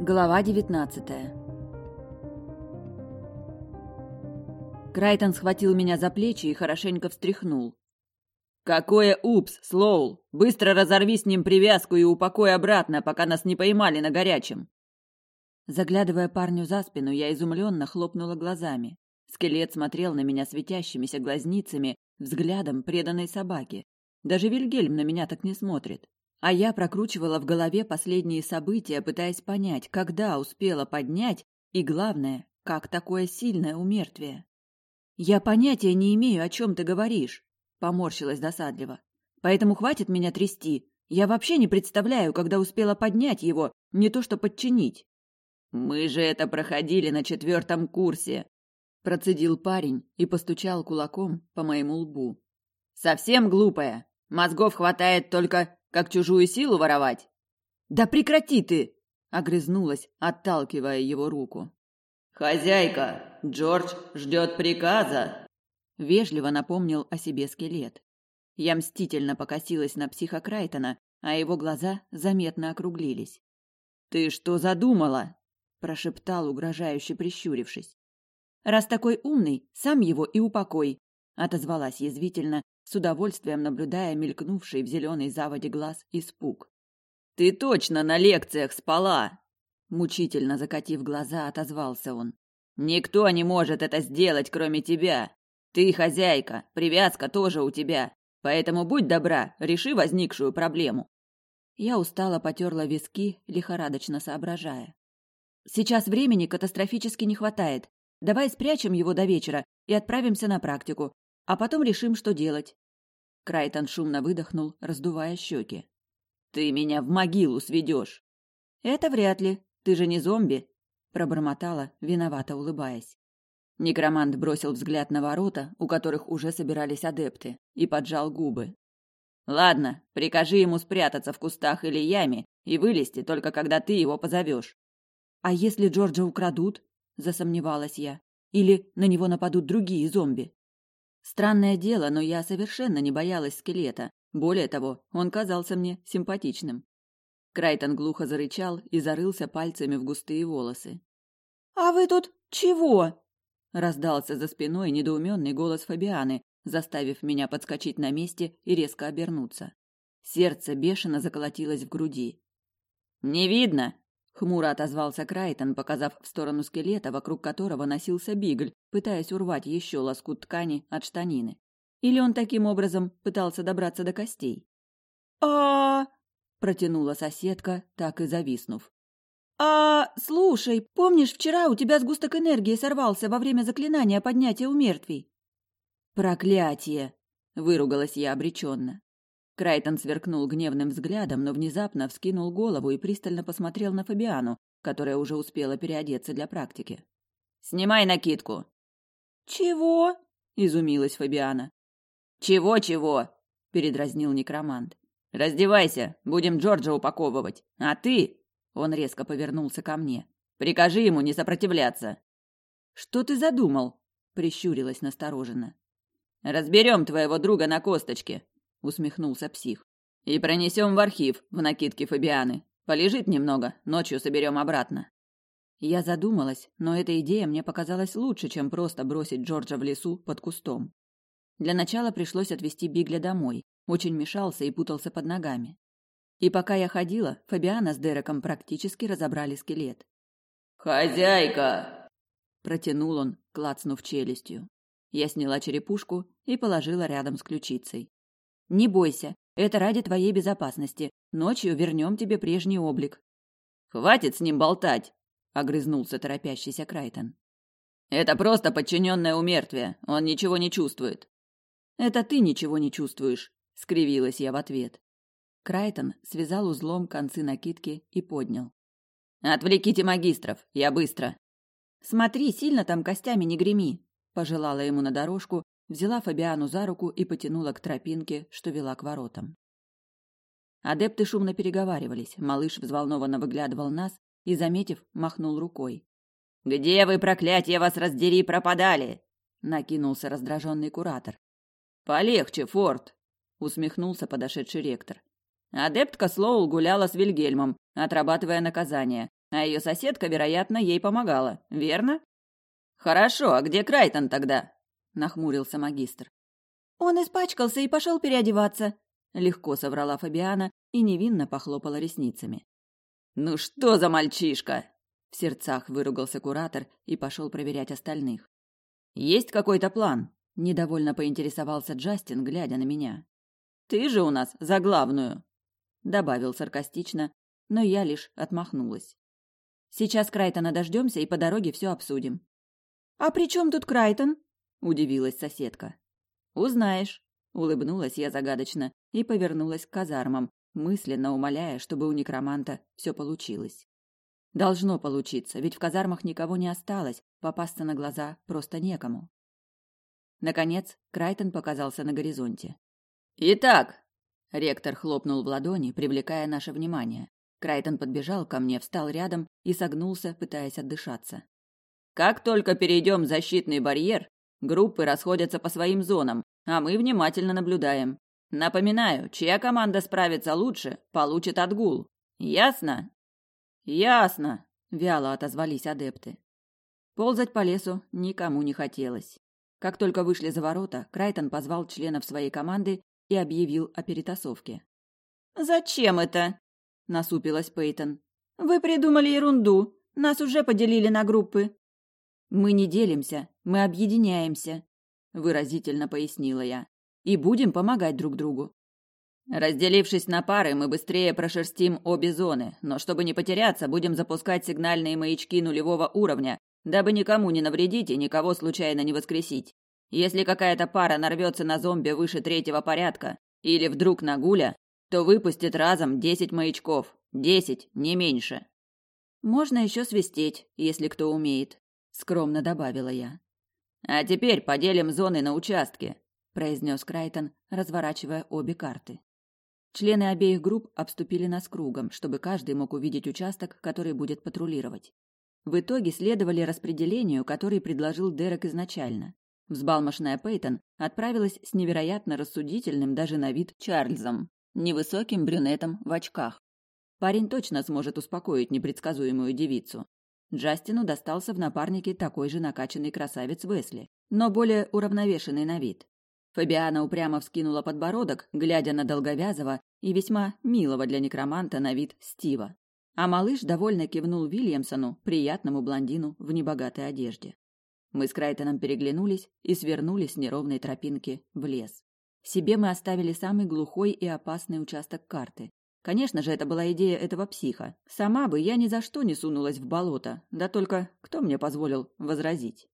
Глава 19 Крайтон схватил меня за плечи и хорошенько встряхнул. «Какое упс, Слоул! Быстро разорви с ним привязку и упакуй обратно, пока нас не поймали на горячем!» Заглядывая парню за спину, я изумленно хлопнула глазами. Скелет смотрел на меня светящимися глазницами, взглядом преданной собаки. Даже Вильгельм на меня так не смотрит. А я прокручивала в голове последние события, пытаясь понять, когда успела поднять, и главное, как такое сильное умертвие. «Я понятия не имею, о чем ты говоришь», — поморщилась досадливо. «Поэтому хватит меня трясти. Я вообще не представляю, когда успела поднять его, не то что подчинить». «Мы же это проходили на четвертом курсе», — процедил парень и постучал кулаком по моему лбу. «Совсем глупая. Мозгов хватает только как чужую силу воровать? Да прекрати ты, огрызнулась, отталкивая его руку. Хозяйка, Джордж ждет приказа, вежливо напомнил о себе скелет. Я мстительно покосилась на психа Крайтона, а его глаза заметно округлились. Ты что задумала? прошептал, угрожающе прищурившись. Раз такой умный, сам его и упокой, отозвалась язвительно, с удовольствием наблюдая мелькнувший в зеленой заводе глаз испуг. «Ты точно на лекциях спала!» Мучительно закатив глаза, отозвался он. «Никто не может это сделать, кроме тебя. Ты хозяйка, привязка тоже у тебя. Поэтому будь добра, реши возникшую проблему». Я устало потерла виски, лихорадочно соображая. «Сейчас времени катастрофически не хватает. Давай спрячем его до вечера и отправимся на практику а потом решим, что делать. Крайтон шумно выдохнул, раздувая щеки. Ты меня в могилу сведешь. Это вряд ли. Ты же не зомби, пробормотала, виновато улыбаясь. Некромант бросил взгляд на ворота, у которых уже собирались адепты, и поджал губы. Ладно, прикажи ему спрятаться в кустах или яме и вылезти только когда ты его позовешь. А если Джорджа украдут? засомневалась я. Или на него нападут другие зомби? Странное дело, но я совершенно не боялась скелета. Более того, он казался мне симпатичным. Крайтон глухо зарычал и зарылся пальцами в густые волосы. «А вы тут чего?» Раздался за спиной недоуменный голос Фабианы, заставив меня подскочить на месте и резко обернуться. Сердце бешено заколотилось в груди. «Не видно!» Хмуро отозвался Крайтон, показав в сторону скелета, вокруг которого носился бигль, пытаясь урвать еще лоскут ткани от штанины. Или он таким образом пытался добраться до костей? а протянула соседка, так и зависнув. «А, слушай, помнишь, вчера у тебя сгусток энергии сорвался во время заклинания поднятия у мертвей?» «Проклятие!» — выругалась я обреченно. Крайтон сверкнул гневным взглядом, но внезапно вскинул голову и пристально посмотрел на Фабиану, которая уже успела переодеться для практики. «Снимай накидку!» «Чего?» – изумилась Фабиана. «Чего-чего?» – передразнил некромант. «Раздевайся, будем Джорджа упаковывать. А ты...» – он резко повернулся ко мне. «Прикажи ему не сопротивляться». «Что ты задумал?» – прищурилась настороженно. «Разберем твоего друга на косточке усмехнулся псих. И пронесем в архив в накидке Фабианы. Полежит немного, ночью соберем обратно. Я задумалась, но эта идея мне показалась лучше, чем просто бросить Джорджа в лесу под кустом. Для начала пришлось отвезти Бигля домой. Очень мешался и путался под ногами. И пока я ходила, Фабиана с Дереком практически разобрали скелет. «Хозяйка!» – протянул он, клацнув челюстью. Я сняла черепушку и положила рядом с ключицей. Не бойся, это ради твоей безопасности. Ночью вернем тебе прежний облик. Хватит с ним болтать, огрызнулся торопящийся Крайтон. Это просто подчиненное умертвие. Он ничего не чувствует. Это ты ничего не чувствуешь, скривилась я в ответ. Крайтон связал узлом концы накидки и поднял. Отвлеките магистров, я быстро. Смотри, сильно там костями не греми, пожелала ему на дорожку взяла Фабиану за руку и потянула к тропинке, что вела к воротам. Адепты шумно переговаривались. Малыш взволнованно выглядывал нас и, заметив, махнул рукой. «Где вы, проклятие вас раздери, пропадали?» — накинулся раздраженный куратор. «Полегче, Форд!» — усмехнулся подошедший ректор. Адептка Слоул гуляла с Вильгельмом, отрабатывая наказание. А ее соседка, вероятно, ей помогала, верно? Хорошо, а где Крайтон тогда? Нахмурился магистр. Он испачкался и пошел переодеваться, легко соврала Фабиана и невинно похлопала ресницами. Ну что за мальчишка? В сердцах выругался куратор и пошел проверять остальных. Есть какой-то план? Недовольно поинтересовался Джастин, глядя на меня. Ты же у нас за главную, добавил саркастично, но я лишь отмахнулась. Сейчас Крайтона дождемся и по дороге все обсудим. А при чем тут Крайтон? Удивилась соседка. Узнаешь, улыбнулась я загадочно и повернулась к казармам, мысленно умоляя, чтобы у некроманта все получилось. Должно получиться, ведь в казармах никого не осталось, попасться на глаза просто некому. Наконец, Крайтон показался на горизонте. «Итак!» — ректор хлопнул в ладони, привлекая наше внимание. Крайтон подбежал ко мне, встал рядом и согнулся, пытаясь отдышаться. «Как только перейдем защитный барьер, группы расходятся по своим зонам, а мы внимательно наблюдаем. Напоминаю, чья команда справится лучше, получит отгул. Ясно? Ясно, вяло отозвались адепты. Ползать по лесу никому не хотелось. Как только вышли за ворота, Крайтон позвал членов своей команды и объявил о перетасовке. «Зачем это?» – насупилась Пейтон. «Вы придумали ерунду. Нас уже поделили на группы». «Мы не делимся, мы объединяемся», – выразительно пояснила я и будем помогать друг другу. Разделившись на пары, мы быстрее прошерстим обе зоны, но чтобы не потеряться, будем запускать сигнальные маячки нулевого уровня, дабы никому не навредить и никого случайно не воскресить. Если какая-то пара нарвется на зомби выше третьего порядка или вдруг на гуля, то выпустит разом десять маячков. Десять, не меньше. Можно еще свистеть, если кто умеет, скромно добавила я. А теперь поделим зоны на участки произнес Крайтон, разворачивая обе карты. Члены обеих групп обступили нас кругом, чтобы каждый мог увидеть участок, который будет патрулировать. В итоге следовали распределению, который предложил Дерек изначально. Взбалмошная Пейтон отправилась с невероятно рассудительным даже на вид Чарльзом, невысоким брюнетом в очках. Парень точно сможет успокоить непредсказуемую девицу. Джастину достался в напарнике такой же накачанный красавец Весли, но более уравновешенный на вид. Фабиана упрямо вскинула подбородок, глядя на долговязого и весьма милого для некроманта на вид Стива. А малыш довольно кивнул Вильямсону, приятному блондину в небогатой одежде. Мы с Крайтоном переглянулись и свернули с неровной тропинки в лес. Себе мы оставили самый глухой и опасный участок карты. Конечно же, это была идея этого психа. Сама бы я ни за что не сунулась в болото, да только кто мне позволил возразить?